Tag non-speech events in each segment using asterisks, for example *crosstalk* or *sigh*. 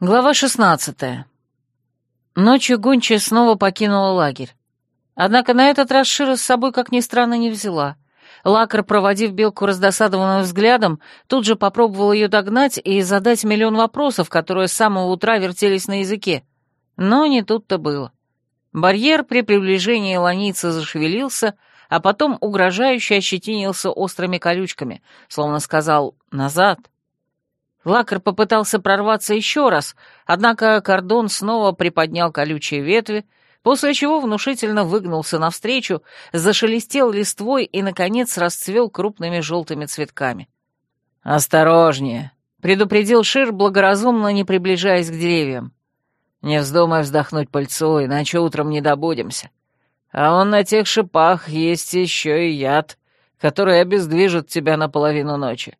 Глава шестнадцатая. Ночью гончая снова покинула лагерь. Однако на этот раз Шира с собой, как ни странно, не взяла. Лакар, проводив белку раздосадованным взглядом, тут же попробовал ее догнать и задать миллион вопросов, которые с самого утра вертелись на языке. Но не тут-то было. Барьер при приближении ланицы зашевелился, а потом угрожающе ощетинился острыми колючками, словно сказал «назад». Лакар попытался прорваться еще раз, однако кордон снова приподнял колючие ветви, после чего внушительно выгнулся навстречу, зашелестел листвой и, наконец, расцвел крупными желтыми цветками. «Осторожнее!» — предупредил Шир, благоразумно не приближаясь к деревьям. «Не вздумай вздохнуть пыльцу, иначе утром не добудемся. А он на тех шипах есть еще и яд, который обездвижит тебя на половину ночи.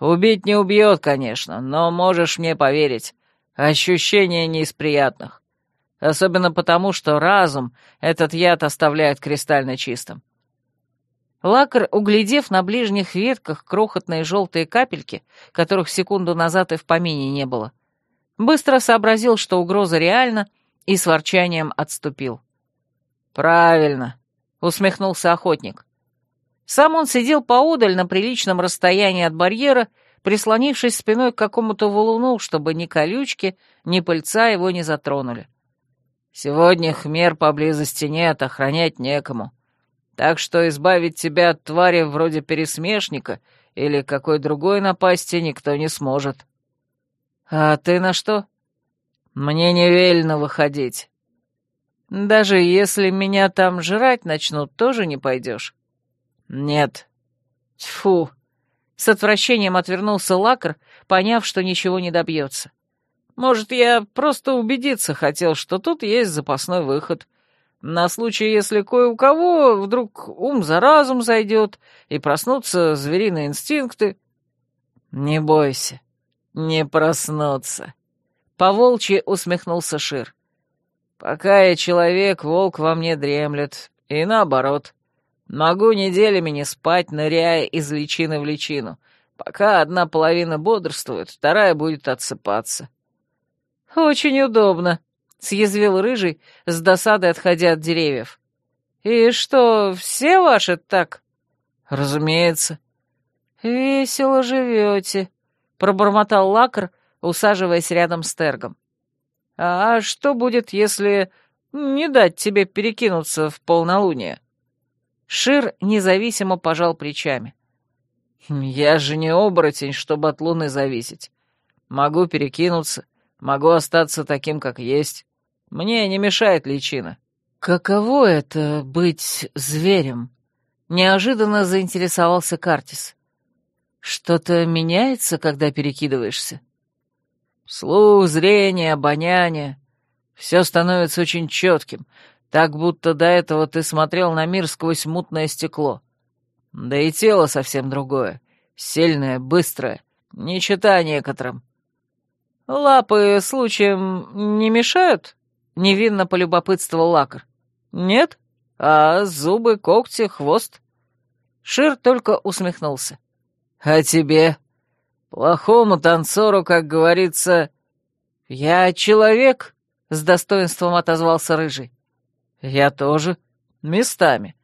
Убить не убьет, конечно, но можешь мне поверить, ощущение не из приятных. Особенно потому, что разум этот яд оставляет кристально чистым. Лакар, углядев на ближних ветках крохотные желтые капельки, которых секунду назад и в помине не было, быстро сообразил, что угроза реальна, и с ворчанием отступил. «Правильно», — усмехнулся охотник. Сам он сидел поодаль на приличном расстоянии от барьера, прислонившись спиной к какому-то валуну, чтобы ни колючки, ни пыльца его не затронули. «Сегодня хмер поблизости нет, охранять некому. Так что избавить тебя от твари вроде пересмешника или какой другой напасти никто не сможет». «А ты на что?» «Мне не велено выходить. Даже если меня там жрать начнут, тоже не пойдешь?» «Нет». «Тьфу!» С отвращением отвернулся Лакр, поняв, что ничего не добьется. «Может, я просто убедиться хотел, что тут есть запасной выход. На случай, если кое у кого вдруг ум за разум зайдет и проснутся звериные инстинкты». «Не бойся, не проснуться», — поволчьи усмехнулся Шир. «Пока я человек, волк во мне дремлет, и наоборот». Могу неделями не спать, ныряя из личины в личину. Пока одна половина бодрствует, вторая будет отсыпаться. «Очень удобно», — съязвил Рыжий, с досадой отходя от деревьев. «И что, все ваши так?» «Разумеется». «Весело живете», — пробормотал Лакр, усаживаясь рядом с Тергом. «А что будет, если не дать тебе перекинуться в полнолуние?» Шир независимо пожал плечами. «Я же не оборотень, чтобы от луны зависеть. Могу перекинуться, могу остаться таким, как есть. Мне не мешает личина». «Каково это — быть зверем?» — неожиданно заинтересовался Картис. «Что-то меняется, когда перекидываешься?» «Слух, зрение, обоняние — все становится очень четким, так будто до этого ты смотрел на мир сквозь мутное стекло. Да и тело совсем другое. Сильное, быстрое. Не чита некоторым. Лапы, случаем, не мешают? Невинно полюбопытствовал Лакар. Нет? А зубы, когти, хвост? Шир только усмехнулся. А тебе? Плохому танцору, как говорится... Я человек, — с достоинством отозвался Рыжий. «Я тоже. Местами.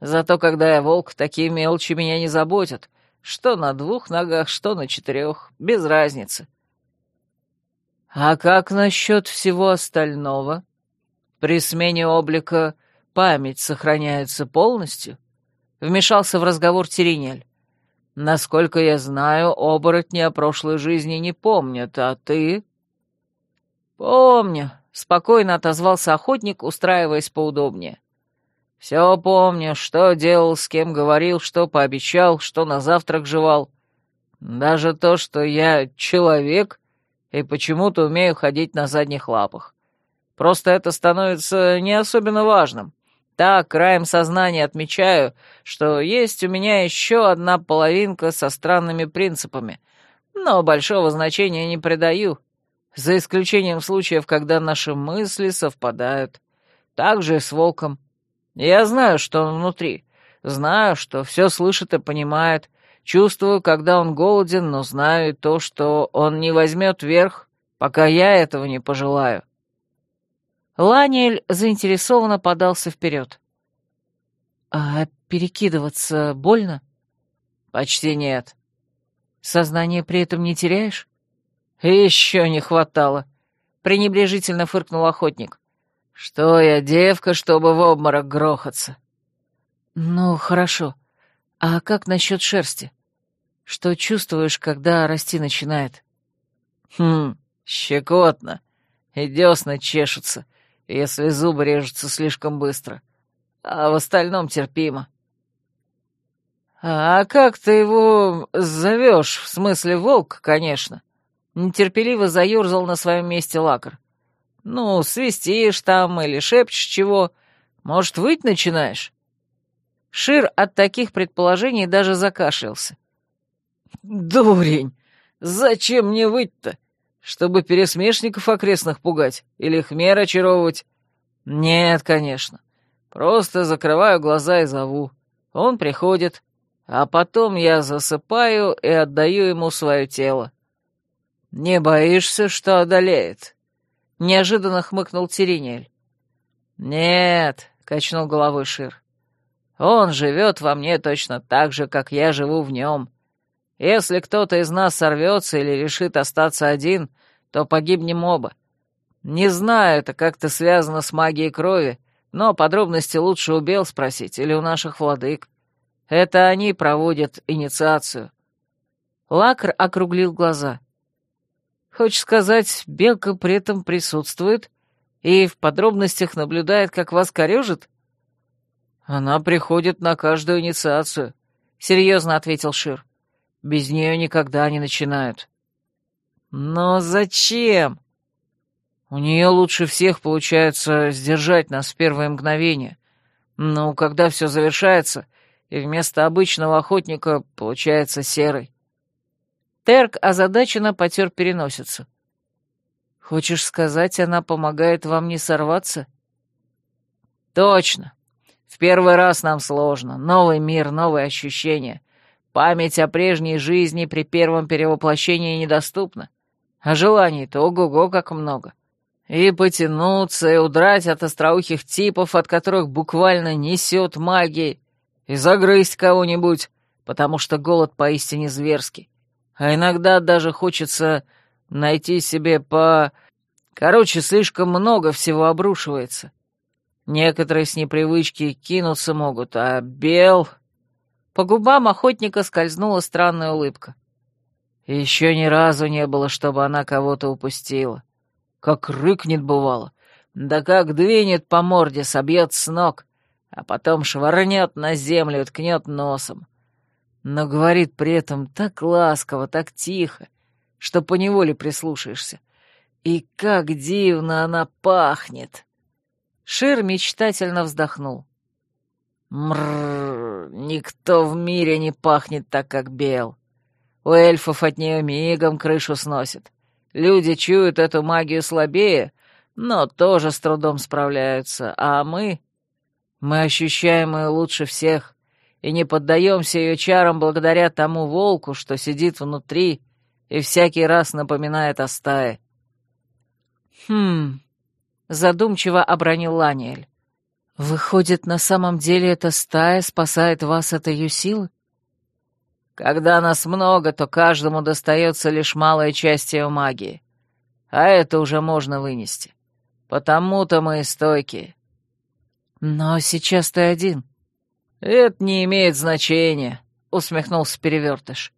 Зато когда я волк, такие мелочи меня не заботят. Что на двух ногах, что на четырех. Без разницы». «А как насчет всего остального? При смене облика память сохраняется полностью?» Вмешался в разговор Теринель. «Насколько я знаю, оборотни о прошлой жизни не помнят, а ты...» «Помню», Спокойно отозвался охотник, устраиваясь поудобнее. «Все помню, что делал, с кем говорил, что пообещал, что на завтрак жевал. Даже то, что я человек и почему-то умею ходить на задних лапах. Просто это становится не особенно важным. Так, краем сознания отмечаю, что есть у меня еще одна половинка со странными принципами, но большого значения не придаю за исключением случаев, когда наши мысли совпадают. Так же и с волком. Я знаю, что он внутри, знаю, что все слышит и понимает, чувствую, когда он голоден, но знаю и то, что он не возьмет верх пока я этого не пожелаю». Ланиэль заинтересованно подался вперед. «А перекидываться больно?» «Почти нет». «Сознание при этом не теряешь?» «Еще не хватало», — пренебрежительно фыркнул охотник. «Что я, девка, чтобы в обморок грохаться?» «Ну, хорошо. А как насчет шерсти? Что чувствуешь, когда расти начинает?» «Хм, щекотно. И десны чешутся, если зубы режутся слишком быстро. А в остальном терпимо». «А как ты его зовешь? В смысле, волк, конечно?» Нетерпеливо заерзал на своем месте лакар. «Ну, свистишь там или шепчешь чего. Может, выть начинаешь?» Шир от таких предположений даже закашлялся. «Дурень! Зачем мне выть-то? Чтобы пересмешников окрестных пугать или хмер очаровывать? Нет, конечно. Просто закрываю глаза и зову. Он приходит, а потом я засыпаю и отдаю ему свое тело. «Не боишься, что одолеет?» — неожиданно хмыкнул Теринель. «Нет», — качнул головой Шир. «Он живет во мне точно так же, как я живу в нем. Если кто-то из нас сорвется или решит остаться один, то погибнем оба. Не знаю, это как-то связано с магией крови, но подробности лучше у Бел спросить или у наших владык. Это они проводят инициацию». Лакр округлил глаза. Хочешь сказать, белка при этом присутствует и в подробностях наблюдает, как вас корежит? Она приходит на каждую инициацию, — серьезно ответил Шир. Без нее никогда не начинают. Но зачем? У нее лучше всех получается сдержать нас в первое мгновение. Но когда все завершается, и вместо обычного охотника получается серый. Терк озадаченно потер переносицу. «Хочешь сказать, она помогает вам не сорваться?» «Точно. В первый раз нам сложно. Новый мир, новые ощущения. Память о прежней жизни при первом перевоплощении недоступна. А желаний-то ого-го как много. И потянуться, и удрать от остроухих типов, от которых буквально несет магией, и загрызть кого-нибудь, потому что голод поистине зверский. А иногда даже хочется найти себе по... Короче, слишком много всего обрушивается. Некоторые с непривычки кинуться могут, а бел... По губам охотника скользнула странная улыбка. Еще ни разу не было, чтобы она кого-то упустила. Как рыкнет бывало, да как двинет по морде, собьет с ног, а потом швырнет на землю и ткнет носом но говорит при этом так ласково, так тихо, что поневоле прислушаешься. И как дивно она пахнет!» Шир мечтательно вздохнул. Мрррр, никто в мире не пахнет так, как Бел. У эльфов от нее мигом крышу сносит. Люди чуют эту магию слабее, но тоже с трудом справляются, а мы... Мы ощущаем ее лучше всех и не поддаемся ее чарам благодаря тому волку, что сидит внутри и всякий раз напоминает о стае. «Хм...» — задумчиво обронил Ланиэль. «Выходит, на самом деле эта стая спасает вас от ее силы?» «Когда нас много, то каждому достается лишь малая часть ее магии, а это уже можно вынести. Потому-то мы и стойкие». «Но сейчас ты один», «Это не имеет значения», — усмехнулся Перевертыш.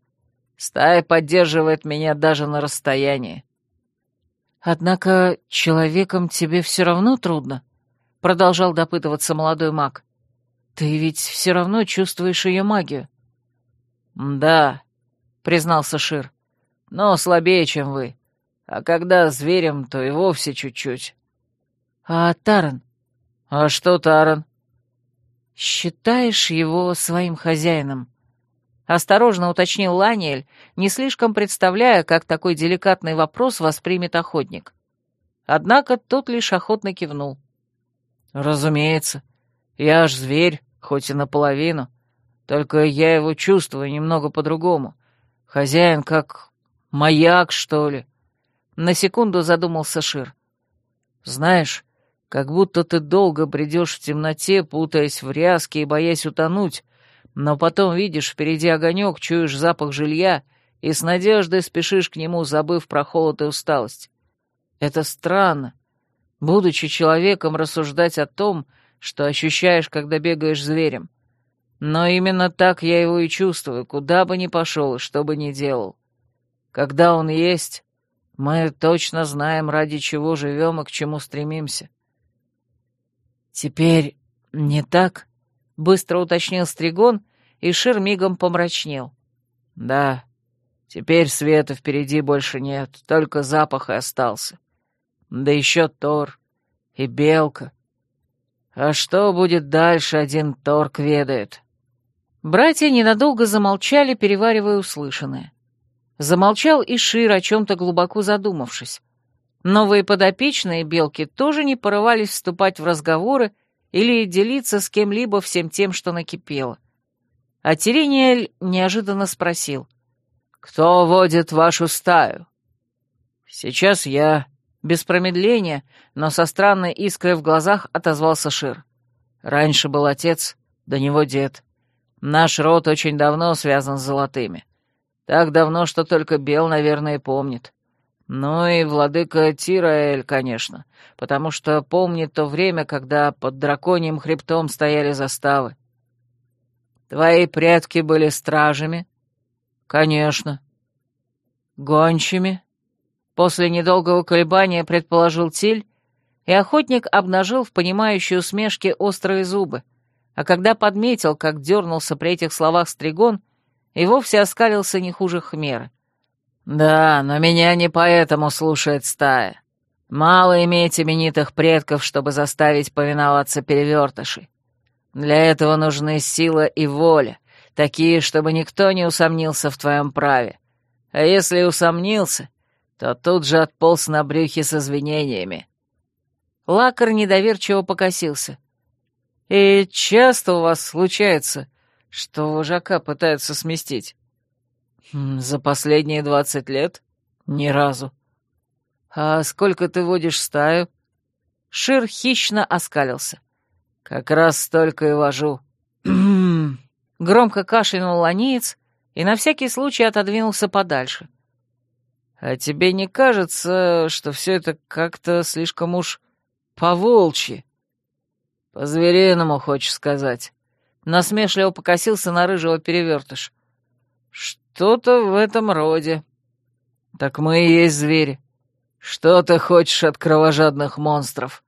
«Стая поддерживает меня даже на расстоянии». «Однако человеком тебе все равно трудно», — продолжал допытываться молодой маг. «Ты ведь все равно чувствуешь ее магию». «Да», — признался Шир, — «но слабее, чем вы. А когда зверем, то и вовсе чуть-чуть». «А Таран?» «А что Таран?» «Считаешь его своим хозяином?» Осторожно уточнил Ланиэль, не слишком представляя, как такой деликатный вопрос воспримет охотник. Однако тот лишь охотно кивнул. «Разумеется. Я ж зверь, хоть и наполовину. Только я его чувствую немного по-другому. Хозяин как маяк, что ли. На секунду задумался Шир. Знаешь, как будто ты долго бредешь в темноте, путаясь в ряске и боясь утонуть, но потом видишь впереди огонек, чуешь запах жилья и с надеждой спешишь к нему, забыв про холод и усталость. Это странно, будучи человеком, рассуждать о том, что ощущаешь, когда бегаешь зверем. Но именно так я его и чувствую, куда бы ни пошел и что бы ни делал. Когда он есть, мы точно знаем, ради чего живем и к чему стремимся. «Теперь не так?» — быстро уточнил Стригон, и Шир мигом помрачнел. «Да, теперь света впереди больше нет, только запах и остался. Да еще Тор и Белка. А что будет дальше, один Торг ведает». Братья ненадолго замолчали, переваривая услышанное. Замолчал и Шир, о чем-то глубоко задумавшись. Новые подопечные белки тоже не порывались вступать в разговоры или делиться с кем-либо всем тем, что накипело. А Терениэль неожиданно спросил. «Кто водит вашу стаю?» «Сейчас я». Без промедления, но со странной искрой в глазах отозвался Шир. «Раньше был отец, до него дед. Наш род очень давно связан с золотыми. Так давно, что только Бел, наверное, помнит. Ну и владыка Тираэль, конечно, потому что помнит то время, когда под драконьим хребтом стояли заставы. Твои предки были стражами? Конечно. Гончими? После недолгого колебания предположил Тиль, и охотник обнажил в понимающей усмешке острые зубы, а когда подметил, как дернулся при этих словах Стригон, и вовсе оскалился не хуже хмера. «Да, но меня не поэтому слушает стая. Мало иметь именитых предков, чтобы заставить повиноваться перевертышей. Для этого нужны сила и воля, такие, чтобы никто не усомнился в твоем праве. А если усомнился, то тут же отполз на брюхе с извинениями». Лакар недоверчиво покосился. «И часто у вас случается, что вожака пытаются сместить?» «За последние двадцать лет? Ни разу». «А сколько ты водишь стаю?» Шир хищно оскалился. «Как раз столько и вожу». *clears throat* Громко кашлянул ланеец и на всякий случай отодвинулся подальше. «А тебе не кажется, что все это как-то слишком уж по-волчьи?» «По-звериному, хочешь сказать?» Насмешливо покосился на рыжего перевертыш. «Что-то в этом роде». «Так мы и есть звери. Что ты хочешь от кровожадных монстров?»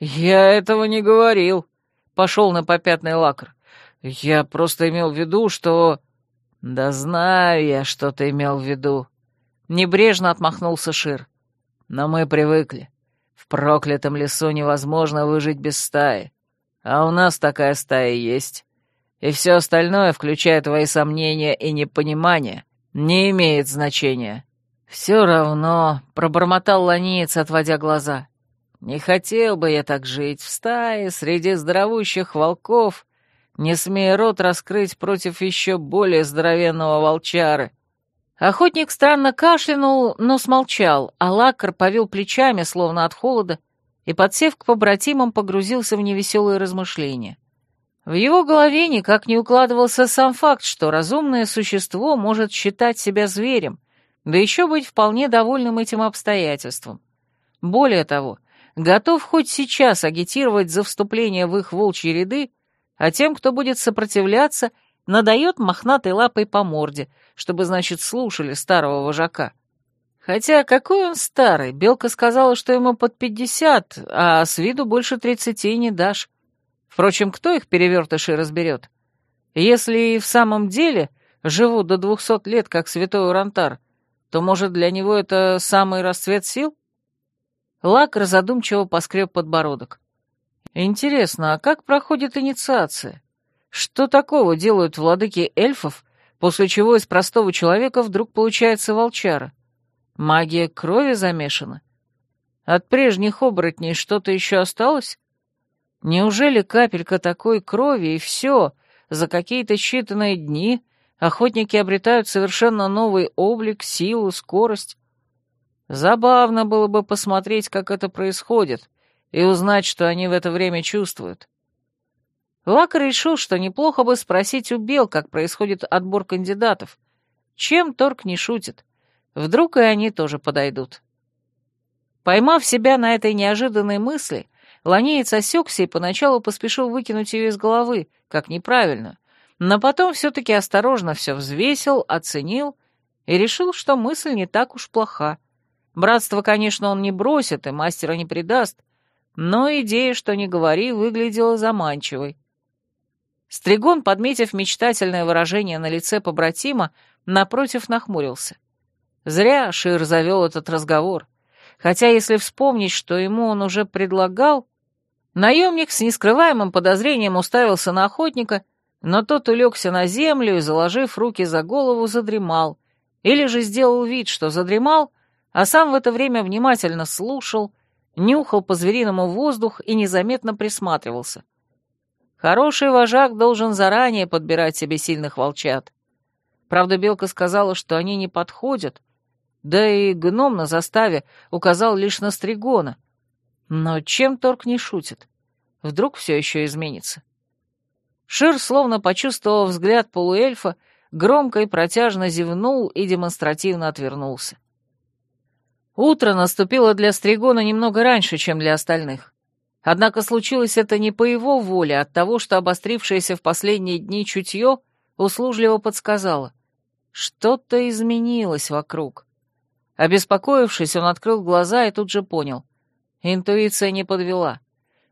«Я этого не говорил», — пошел на попятный лакр. «Я просто имел в виду, что...» «Да знаю я, что ты имел в виду», — небрежно отмахнулся Шир. «Но мы привыкли. В проклятом лесу невозможно выжить без стаи. А у нас такая стая есть и все остальное, включая твои сомнения и непонимание, не имеет значения. Все равно, — пробормотал ланеец, отводя глаза, — не хотел бы я так жить в стае среди здоровущих волков, не смея рот раскрыть против еще более здоровенного волчары. Охотник странно кашлянул, но смолчал, а лакар повел плечами, словно от холода, и, подсев к побратимам, погрузился в невеселые размышления. В его голове никак не укладывался сам факт, что разумное существо может считать себя зверем, да еще быть вполне довольным этим обстоятельством. Более того, готов хоть сейчас агитировать за вступление в их волчьи ряды, а тем, кто будет сопротивляться, надает мохнатой лапой по морде, чтобы, значит, слушали старого вожака. Хотя какой он старый, Белка сказала, что ему под пятьдесят, а с виду больше тридцати не дашь. Впрочем, кто их перевертыши разберет? Если и в самом деле живут до двухсот лет, как святой Урантар, то, может, для него это самый расцвет сил? Лак задумчиво поскреб подбородок. Интересно, а как проходит инициация? Что такого делают владыки эльфов, после чего из простого человека вдруг получается волчара? Магия крови замешана? От прежних оборотней что-то еще осталось? Неужели капелька такой крови и все, за какие-то считанные дни охотники обретают совершенно новый облик, силу, скорость? Забавно было бы посмотреть, как это происходит, и узнать, что они в это время чувствуют. Лак решил, что неплохо бы спросить у Бел, как происходит отбор кандидатов. Чем Торг не шутит? Вдруг и они тоже подойдут. Поймав себя на этой неожиданной мысли, Ланеец осекся и поначалу поспешил выкинуть ее из головы, как неправильно, но потом все-таки осторожно все взвесил, оценил и решил, что мысль не так уж плоха. Братство, конечно, он не бросит и мастера не предаст, но идея, что не говори, выглядела заманчивой. Стригон, подметив мечтательное выражение на лице побратима, напротив нахмурился. Зря Шир завел этот разговор. Хотя, если вспомнить, что ему он уже предлагал, Наемник с нескрываемым подозрением уставился на охотника, но тот улегся на землю и, заложив руки за голову, задремал, или же сделал вид, что задремал, а сам в это время внимательно слушал, нюхал по-звериному воздух и незаметно присматривался. Хороший вожак должен заранее подбирать себе сильных волчат. Правда, Белка сказала, что они не подходят, да и гном на заставе указал лишь на Стригона, но чем Торг не шутит? Вдруг все еще изменится? Шир, словно почувствовав взгляд полуэльфа, громко и протяжно зевнул и демонстративно отвернулся. Утро наступило для Стригона немного раньше, чем для остальных. Однако случилось это не по его воле, а от того, что обострившееся в последние дни чутье услужливо подсказало. Что-то изменилось вокруг. Обеспокоившись, он открыл глаза и тут же понял. Интуиция не подвела.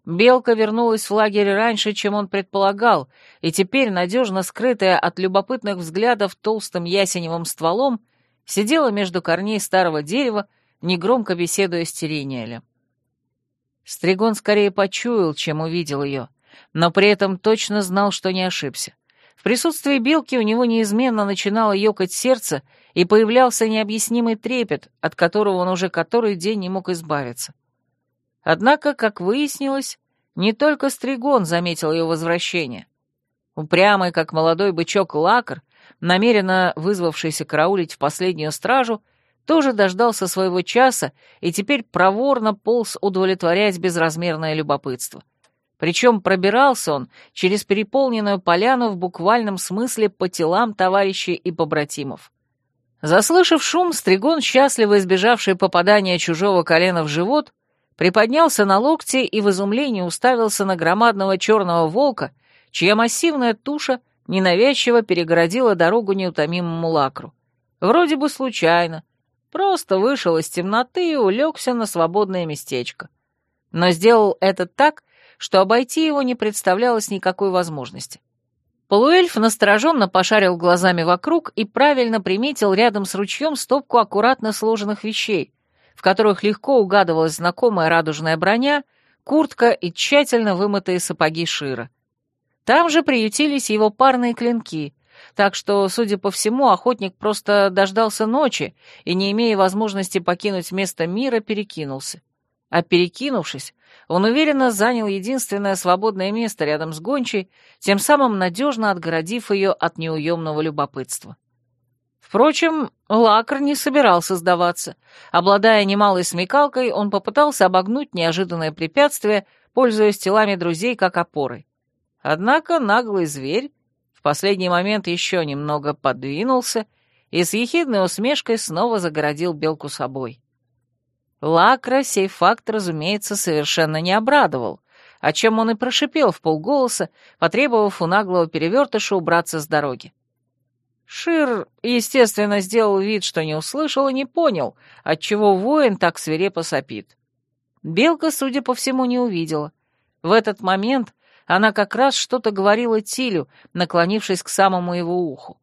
Белка вернулась в лагерь раньше, чем он предполагал, и теперь, надежно скрытая от любопытных взглядов толстым ясеневым стволом, сидела между корней старого дерева, негромко беседуя с Терениэлем. Стригон скорее почуял, чем увидел ее, но при этом точно знал, что не ошибся. В присутствии белки у него неизменно начинало ёкать сердце, и появлялся необъяснимый трепет, от которого он уже который день не мог избавиться. Однако, как выяснилось, не только Стригон заметил ее возвращение. Упрямый, как молодой бычок Лакар, намеренно вызвавшийся караулить в последнюю стражу, тоже дождался своего часа и теперь проворно полз удовлетворять безразмерное любопытство. Причем пробирался он через переполненную поляну в буквальном смысле по телам товарищей и побратимов. Заслышав шум, Стригон, счастливо избежавший попадания чужого колена в живот, приподнялся на локте и в изумлении уставился на громадного черного волка, чья массивная туша ненавязчиво перегородила дорогу неутомимому лакру. Вроде бы случайно, просто вышел из темноты и улегся на свободное местечко. Но сделал это так, что обойти его не представлялось никакой возможности. Полуэльф настороженно пошарил глазами вокруг и правильно приметил рядом с ручьем стопку аккуратно сложенных вещей, в которых легко угадывалась знакомая радужная броня, куртка и тщательно вымытые сапоги Шира. Там же приютились его парные клинки, так что, судя по всему, охотник просто дождался ночи и, не имея возможности покинуть место мира, перекинулся. А перекинувшись, он уверенно занял единственное свободное место рядом с гончей, тем самым надежно отгородив ее от неуемного любопытства. Впрочем, Лакр не собирался сдаваться. Обладая немалой смекалкой, он попытался обогнуть неожиданное препятствие, пользуясь телами друзей как опорой. Однако наглый зверь в последний момент еще немного подвинулся и с ехидной усмешкой снова загородил белку собой. Лакра сей факт, разумеется, совершенно не обрадовал, о чем он и прошипел в полголоса, потребовав у наглого перевертыша убраться с дороги. Шир, естественно, сделал вид, что не услышал и не понял, отчего воин так свирепо сопит. Белка, судя по всему, не увидела. В этот момент она как раз что-то говорила Тилю, наклонившись к самому его уху.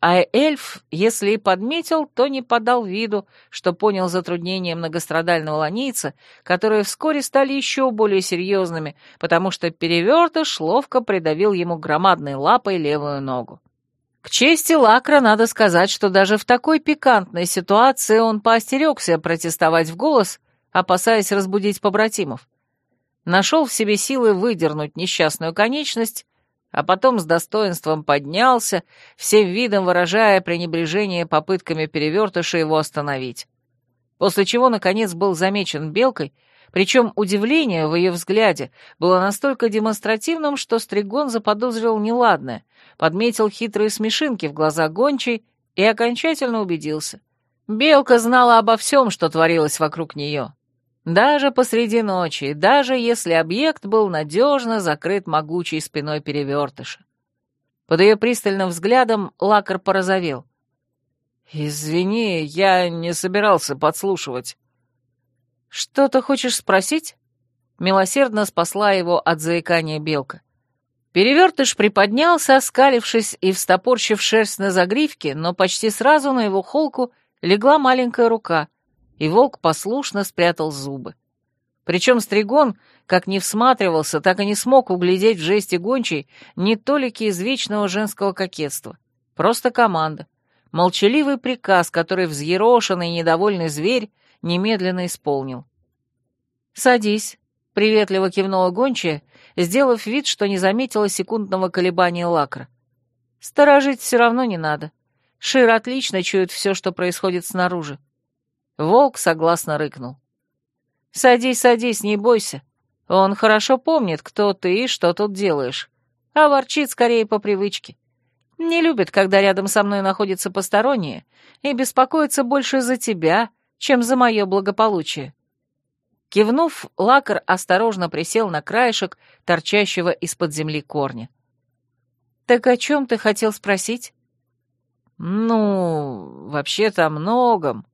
А эльф, если и подметил, то не подал виду, что понял затруднения многострадального ланийца, которые вскоре стали еще более серьезными, потому что перевертыш ловко придавил ему громадной лапой левую ногу. К чести Лакра надо сказать, что даже в такой пикантной ситуации он поостерегся протестовать в голос, опасаясь разбудить побратимов. Нашел в себе силы выдернуть несчастную конечность, а потом с достоинством поднялся, всем видом выражая пренебрежение попытками перевертыша его остановить. после чего, наконец, был замечен белкой, причем удивление в ее взгляде было настолько демонстративным, что Стригон заподозрил неладное, подметил хитрые смешинки в глазах гончей и окончательно убедился. Белка знала обо всем, что творилось вокруг нее. Даже посреди ночи, даже если объект был надежно закрыт могучей спиной перевертыша. Под ее пристальным взглядом лакар порозовел. «Извини, я не собирался подслушивать». «Что-то хочешь спросить?» Милосердно спасла его от заикания белка. Перевертыш приподнялся, оскалившись и встопорщив шерсть на загривке, но почти сразу на его холку легла маленькая рука, и волк послушно спрятал зубы. Причем Стригон, как не всматривался, так и не смог углядеть в жесте гончей ни толики извечного женского кокетства. Просто команда. Молчаливый приказ, который взъерошенный и недовольный зверь немедленно исполнил. «Садись», — приветливо кивнула гончая, сделав вид, что не заметила секундного колебания лакра. «Сторожить все равно не надо. Шир отлично чует все, что происходит снаружи». Волк согласно рыкнул. «Садись, садись, не бойся. Он хорошо помнит, кто ты и что тут делаешь. А ворчит скорее по привычке. Не любит, когда рядом со мной находятся посторонние, и беспокоится больше за тебя, чем за мое благополучие». Кивнув, Лакар осторожно присел на краешек торчащего из-под земли корня. «Так о чем ты хотел спросить?» «Ну, вообще-то многом».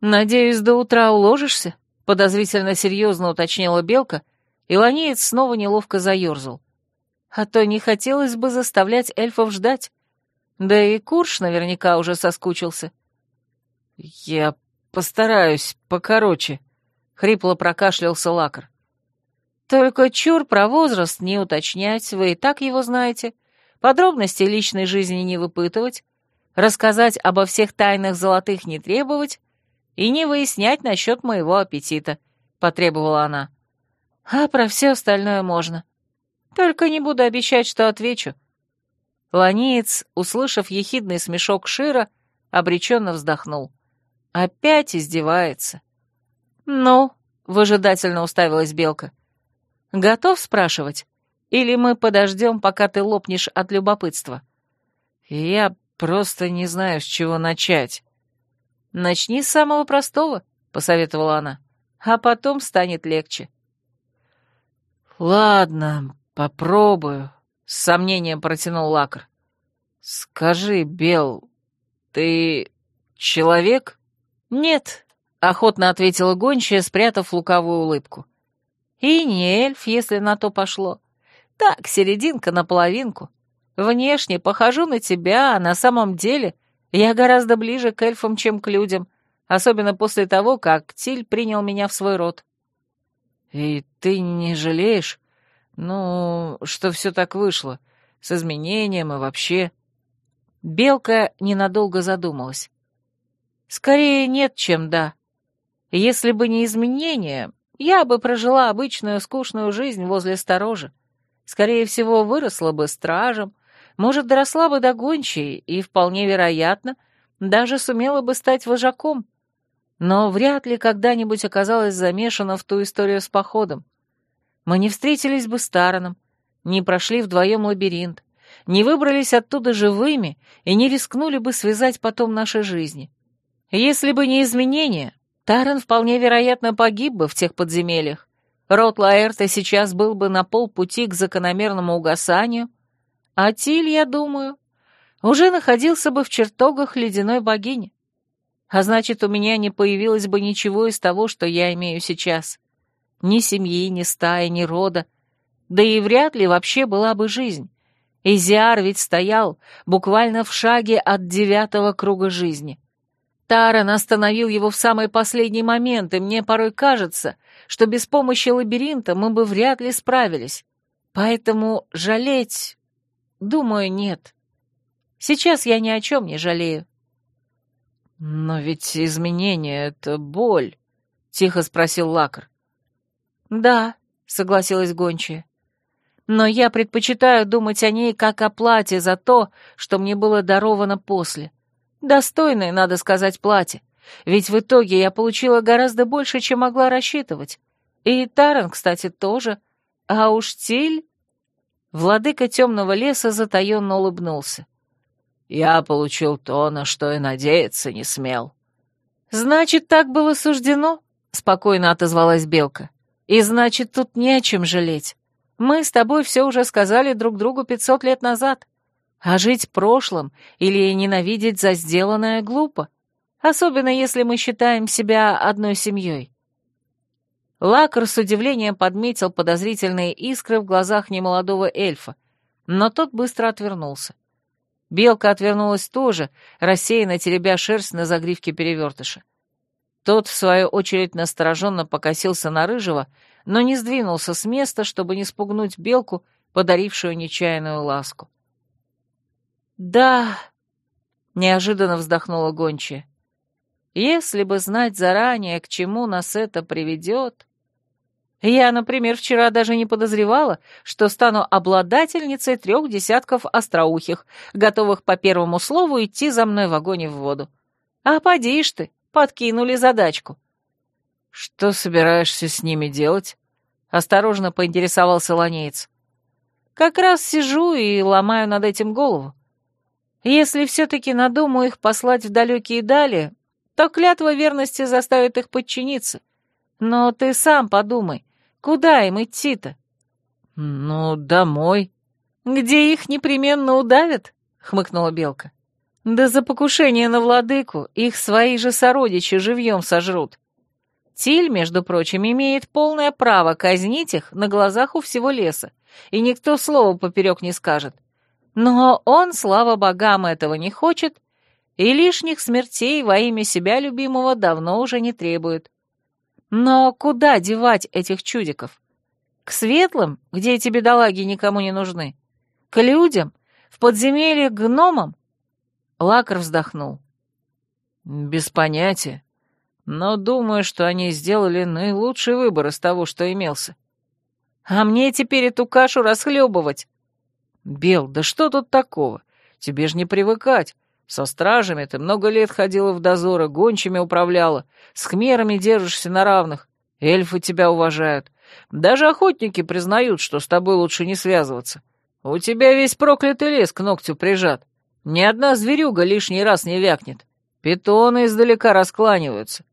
«Надеюсь, до утра уложишься?» — подозрительно серьезно уточнила Белка, и Ланеец снова неловко заерзал. «А то не хотелось бы заставлять эльфов ждать. Да и Курш наверняка уже соскучился». «Я постараюсь покороче», — хрипло прокашлялся Лакар. «Только чур про возраст не уточнять, вы и так его знаете, подробности личной жизни не выпытывать, рассказать обо всех тайнах золотых не требовать, и не выяснять насчет моего аппетита», — потребовала она. «А про все остальное можно. Только не буду обещать, что отвечу». Ланиец, услышав ехидный смешок Шира, обреченно вздохнул. «Опять издевается». «Ну?» — выжидательно уставилась Белка. «Готов спрашивать? Или мы подождем, пока ты лопнешь от любопытства?» «Я просто не знаю, с чего начать», «Начни с самого простого», — посоветовала она, — «а потом станет легче». «Ладно, попробую», — с сомнением протянул Лакр. «Скажи, Бел, ты человек?» «Нет», — охотно ответила гончая, спрятав лукавую улыбку. «И не эльф, если на то пошло. Так, серединка на половинку. Внешне похожу на тебя, а на самом деле я гораздо ближе к эльфам, чем к людям, особенно после того, как Тиль принял меня в свой род. И ты не жалеешь? Ну, что все так вышло, с изменением и вообще... Белка ненадолго задумалась. Скорее нет, чем да. Если бы не изменения, я бы прожила обычную скучную жизнь возле сторожа. Скорее всего, выросла бы стражем, может, доросла бы до гончей и, вполне вероятно, даже сумела бы стать вожаком. Но вряд ли когда-нибудь оказалась замешана в ту историю с походом. Мы не встретились бы с Тараном, не прошли вдвоем лабиринт, не выбрались оттуда живыми и не рискнули бы связать потом наши жизни. Если бы не изменения, Таран вполне вероятно погиб бы в тех подземельях. Рот Лаэрта сейчас был бы на полпути к закономерному угасанию — а Тиль, я думаю, уже находился бы в чертогах ледяной богини. А значит, у меня не появилось бы ничего из того, что я имею сейчас. Ни семьи, ни стаи, ни рода. Да и вряд ли вообще была бы жизнь. Изиар ведь стоял буквально в шаге от девятого круга жизни. Таран остановил его в самый последний момент, и мне порой кажется, что без помощи лабиринта мы бы вряд ли справились. Поэтому жалеть Думаю, нет. Сейчас я ни о чем не жалею. Но ведь изменение — это боль, — тихо спросил Лакр. Да, согласилась гончая. Но я предпочитаю думать о ней как о плате за то, что мне было даровано после. Достойное, надо сказать, платье, ведь в итоге я получила гораздо больше, чем могла рассчитывать. И Таран, кстати, тоже. А уж Тиль... Владыка темного леса затаенно улыбнулся. «Я получил то, на что и надеяться не смел». «Значит, так было суждено?» — спокойно отозвалась Белка. «И значит, тут не о чем жалеть. Мы с тобой все уже сказали друг другу пятьсот лет назад. А жить прошлым или ненавидеть за сделанное глупо, особенно если мы считаем себя одной семьей. Лакар с удивлением подметил подозрительные искры в глазах немолодого эльфа, но тот быстро отвернулся. Белка отвернулась тоже, рассеянно теребя шерсть на загривке перевертыша. Тот, в свою очередь, настороженно покосился на рыжего, но не сдвинулся с места, чтобы не спугнуть белку, подарившую нечаянную ласку. «Да», — неожиданно вздохнула гончая, — «если бы знать заранее, к чему нас это приведет...» Я, например, вчера даже не подозревала, что стану обладательницей трех десятков остроухих, готовых по первому слову идти за мной в огонь и в воду. А поди ж ты, подкинули задачку. «Что собираешься с ними делать?» — осторожно поинтересовался ланеец. «Как раз сижу и ломаю над этим голову. Если все-таки надумаю их послать в далекие дали, то клятва верности заставит их подчиниться. Но ты сам подумай, Куда им идти-то? Ну, домой. Где их непременно удавят? Хмыкнула Белка. Да за покушение на владыку их свои же сородичи живьем сожрут. Тиль, между прочим, имеет полное право казнить их на глазах у всего леса, и никто слова поперек не скажет. Но он, слава богам, этого не хочет, и лишних смертей во имя себя любимого давно уже не требует. Но куда девать этих чудиков? К светлым, где эти бедолаги никому не нужны? К людям? В подземелье к гномам? Лакар вздохнул. Без понятия. Но думаю, что они сделали наилучший выбор из того, что имелся. А мне теперь эту кашу расхлебывать. Бел, да что тут такого? Тебе ж не привыкать. Со стражами ты много лет ходила в дозоры, гончими управляла, с хмерами держишься на равных, эльфы тебя уважают. Даже охотники признают, что с тобой лучше не связываться. У тебя весь проклятый лес к ногтю прижат. Ни одна зверюга лишний раз не вякнет. Питоны издалека раскланиваются.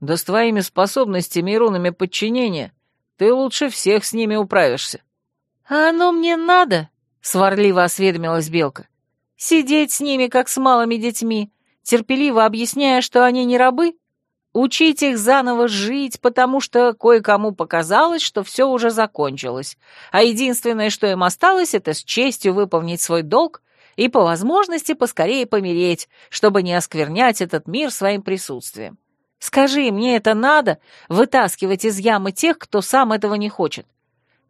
Да с твоими способностями и рунами подчинения ты лучше всех с ними управишься. — А оно мне надо? — сварливо осведомилась Белка. Сидеть с ними, как с малыми детьми, терпеливо объясняя, что они не рабы? Учить их заново жить, потому что кое-кому показалось, что все уже закончилось, а единственное, что им осталось, это с честью выполнить свой долг и по возможности поскорее помереть, чтобы не осквернять этот мир своим присутствием. Скажи, мне это надо, вытаскивать из ямы тех, кто сам этого не хочет?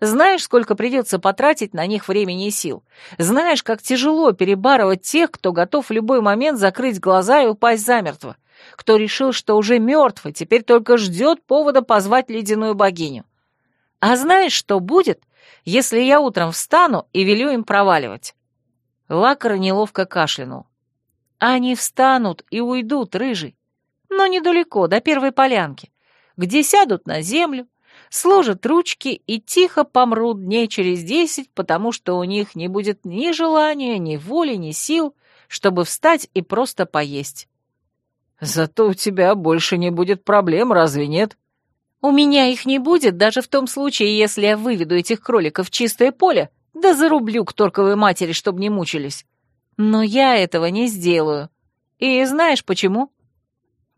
Знаешь, сколько придется потратить на них времени и сил? Знаешь, как тяжело перебарывать тех, кто готов в любой момент закрыть глаза и упасть замертво? Кто решил, что уже мертв и теперь только ждет повода позвать ледяную богиню? А знаешь, что будет, если я утром встану и велю им проваливать?» Лакар неловко кашлянул. «Они встанут и уйдут, рыжий. Но недалеко, до первой полянки, где сядут на землю, сложат ручки и тихо помрут дней через десять, потому что у них не будет ни желания, ни воли, ни сил, чтобы встать и просто поесть. Зато у тебя больше не будет проблем, разве нет? У меня их не будет, даже в том случае, если я выведу этих кроликов в чистое поле, да зарублю к торковой матери, чтобы не мучились. Но я этого не сделаю. И знаешь почему?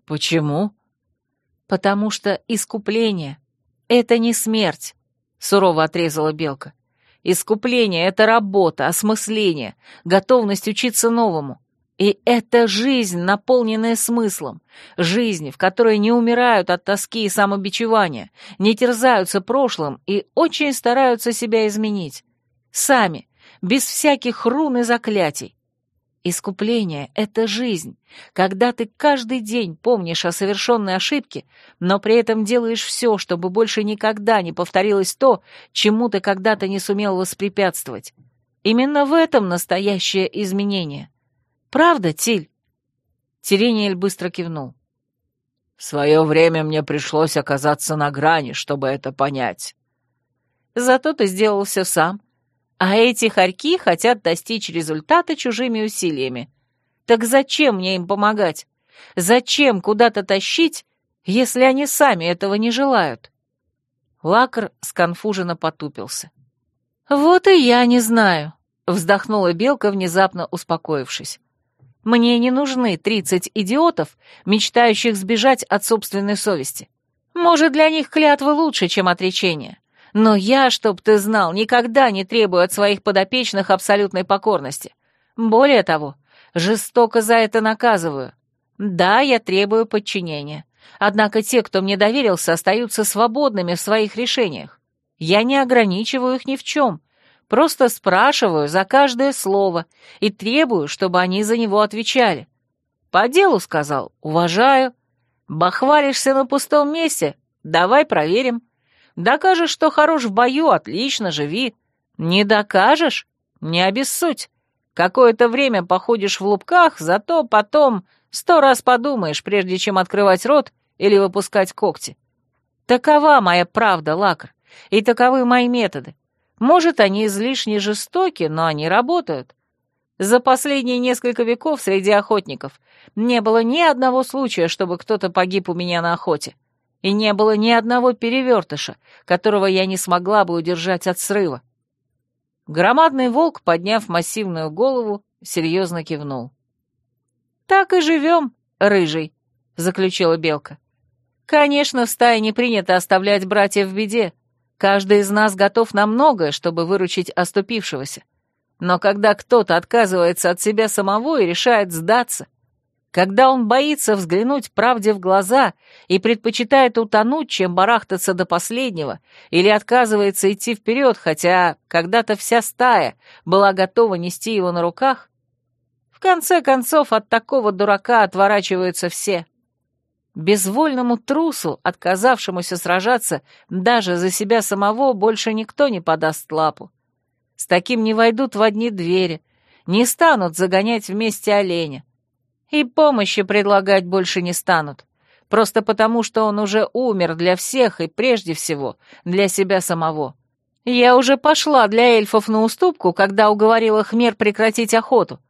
Почему? Потому что искупление «Это не смерть», — сурово отрезала Белка. «Искупление — это работа, осмысление, готовность учиться новому. И это жизнь, наполненная смыслом, жизнь, в которой не умирают от тоски и самобичевания, не терзаются прошлым и очень стараются себя изменить. Сами, без всяких рун и заклятий, Искупление — это жизнь, когда ты каждый день помнишь о совершенной ошибке, но при этом делаешь все, чтобы больше никогда не повторилось то, чему ты когда-то не сумел воспрепятствовать. Именно в этом настоящее изменение. Правда, Тиль?» Терениэль быстро кивнул. В свое время мне пришлось оказаться на грани, чтобы это понять. Зато ты сделал все сам. А эти хорьки хотят достичь результата чужими усилиями. Так зачем мне им помогать? Зачем куда-то тащить, если они сами этого не желают? Лакар сконфуженно потупился. «Вот и я не знаю», — вздохнула Белка, внезапно успокоившись. «Мне не нужны тридцать идиотов, мечтающих сбежать от собственной совести. Может, для них клятвы лучше, чем отречение. Но я, чтоб ты знал, никогда не требую от своих подопечных абсолютной покорности. Более того, жестоко за это наказываю. Да, я требую подчинения. Однако те, кто мне доверился, остаются свободными в своих решениях. Я не ограничиваю их ни в чем, просто спрашиваю за каждое слово и требую, чтобы они за него отвечали. По делу сказал, уважаю. Бахвалишься на пустом месте, давай проверим. Докажешь, что хорош в бою, отлично, живи. Не докажешь? Не обессудь. Какое-то время походишь в лупках, зато потом сто раз подумаешь, прежде чем открывать рот или выпускать когти. Такова моя правда, Лакр, и таковы мои методы. Может, они излишне жестоки, но они работают. За последние несколько веков среди охотников не было ни одного случая, чтобы кто-то погиб у меня на охоте и не было ни одного перевертыша, которого я не смогла бы удержать от срыва. Громадный волк, подняв массивную голову, серьезно кивнул. «Так и живем, рыжий», — заключила белка. «Конечно, в стае не принято оставлять братьев в беде. Каждый из нас готов на многое, чтобы выручить оступившегося. Но когда кто-то отказывается от себя самого и решает сдаться, когда он боится взглянуть правде в глаза и предпочитает утонуть, чем барахтаться до последнего, или отказывается идти вперед, хотя когда-то вся стая была готова нести его на руках, в конце концов от такого дурака отворачиваются все. Безвольному трусу, отказавшемуся сражаться даже за себя самого, больше никто не подаст лапу. С таким не войдут в одни двери, не станут загонять вместе оленя, и помощи предлагать больше не станут, просто потому, что он уже умер для всех и прежде всего для себя самого. Я уже пошла для эльфов на уступку, когда уговорила Хмер прекратить охоту.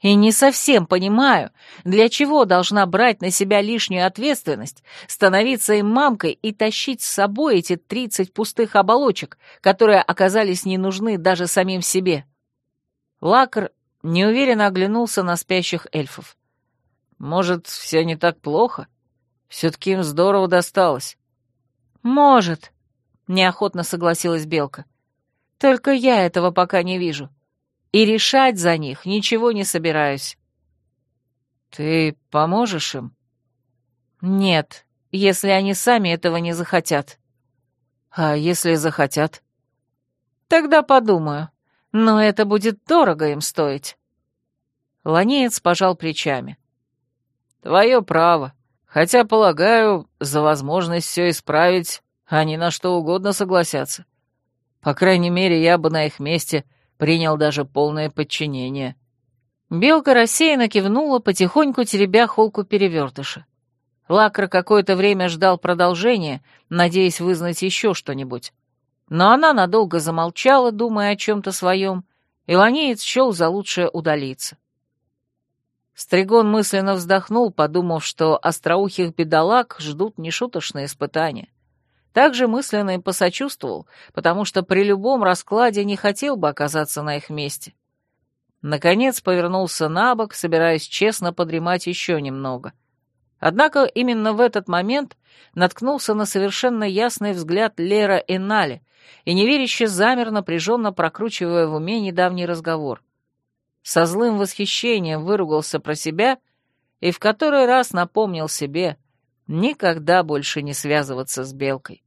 И не совсем понимаю, для чего должна брать на себя лишнюю ответственность, становиться им мамкой и тащить с собой эти тридцать пустых оболочек, которые оказались не нужны даже самим себе. Лакр неуверенно оглянулся на спящих эльфов. Может, все не так плохо? Все-таки им здорово досталось. Может, неохотно согласилась Белка. Только я этого пока не вижу. И решать за них ничего не собираюсь. Ты поможешь им? Нет, если они сами этого не захотят. А если захотят? Тогда подумаю. Но это будет дорого им стоить. Ланеец пожал плечами. Твое право. Хотя, полагаю, за возможность все исправить они на что угодно согласятся. По крайней мере, я бы на их месте принял даже полное подчинение». Белка рассеянно кивнула, потихоньку теребя холку перевертыша. Лакра какое-то время ждал продолжения, надеясь вызнать еще что-нибудь. Но она надолго замолчала, думая о чем-то своем, и Ланеец счел за лучшее удалиться. Стригон мысленно вздохнул, подумав, что остроухих бедолаг ждут нешуточные испытания. Также мысленно им посочувствовал, потому что при любом раскладе не хотел бы оказаться на их месте. Наконец повернулся на бок, собираясь честно подремать еще немного. Однако именно в этот момент наткнулся на совершенно ясный взгляд Лера и Нали и неверяще замер, напряженно прокручивая в уме недавний разговор со злым восхищением выругался про себя и в который раз напомнил себе никогда больше не связываться с белкой.